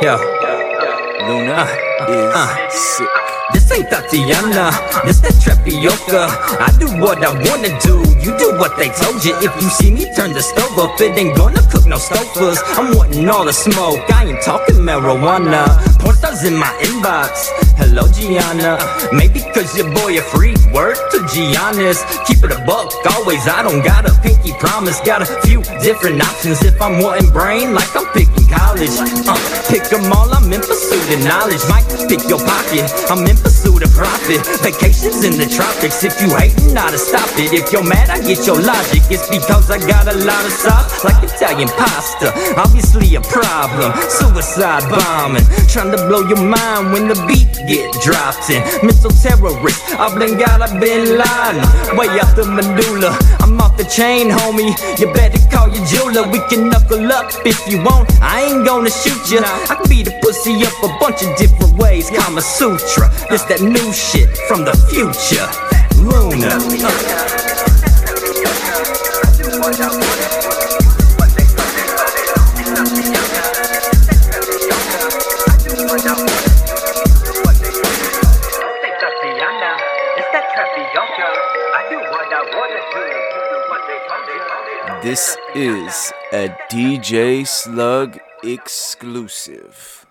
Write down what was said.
Yo, Luna uh, is uh. sick. this ain't Tatiana, this that Trapioca. I do what I wanna do, you do what they told you. If you see me turn the stove up, it ain't gonna cook no Stouffer's. I'm wanting all the smoke, I ain't talking marijuana. Porn stars in my inbox. Hello, Gianna. Maybe cause your boy a freak. Word to Giannis. Keep it a buck, always. I don't got a pinky promise. Got a few different options if I'm wanting brain, like I'm picking college. Uh, pick 'em all, I'm in pursuit of knowledge. Might pick your pocket, I'm in pursuit of profit. Vacations in the tropics. If you hating, not to stop it. If you're mad, I get your logic. It's because I got a lot of sauce, like Italian pasta. Obviously a problem. Suicide bombing, trying to blow your mind when the beat get dropped in. Missile terrorist, I've been got a bin Laden. Way out the medulla, I'm off the chain, homie. You better call your jeweler. We can knuckle up if you want. I ain't gonna shoot you. I can beat a pussy up a bunch of different ways. Kama Sutra, this that new shit from the future. Luna. This is a DJ Slug exclusive.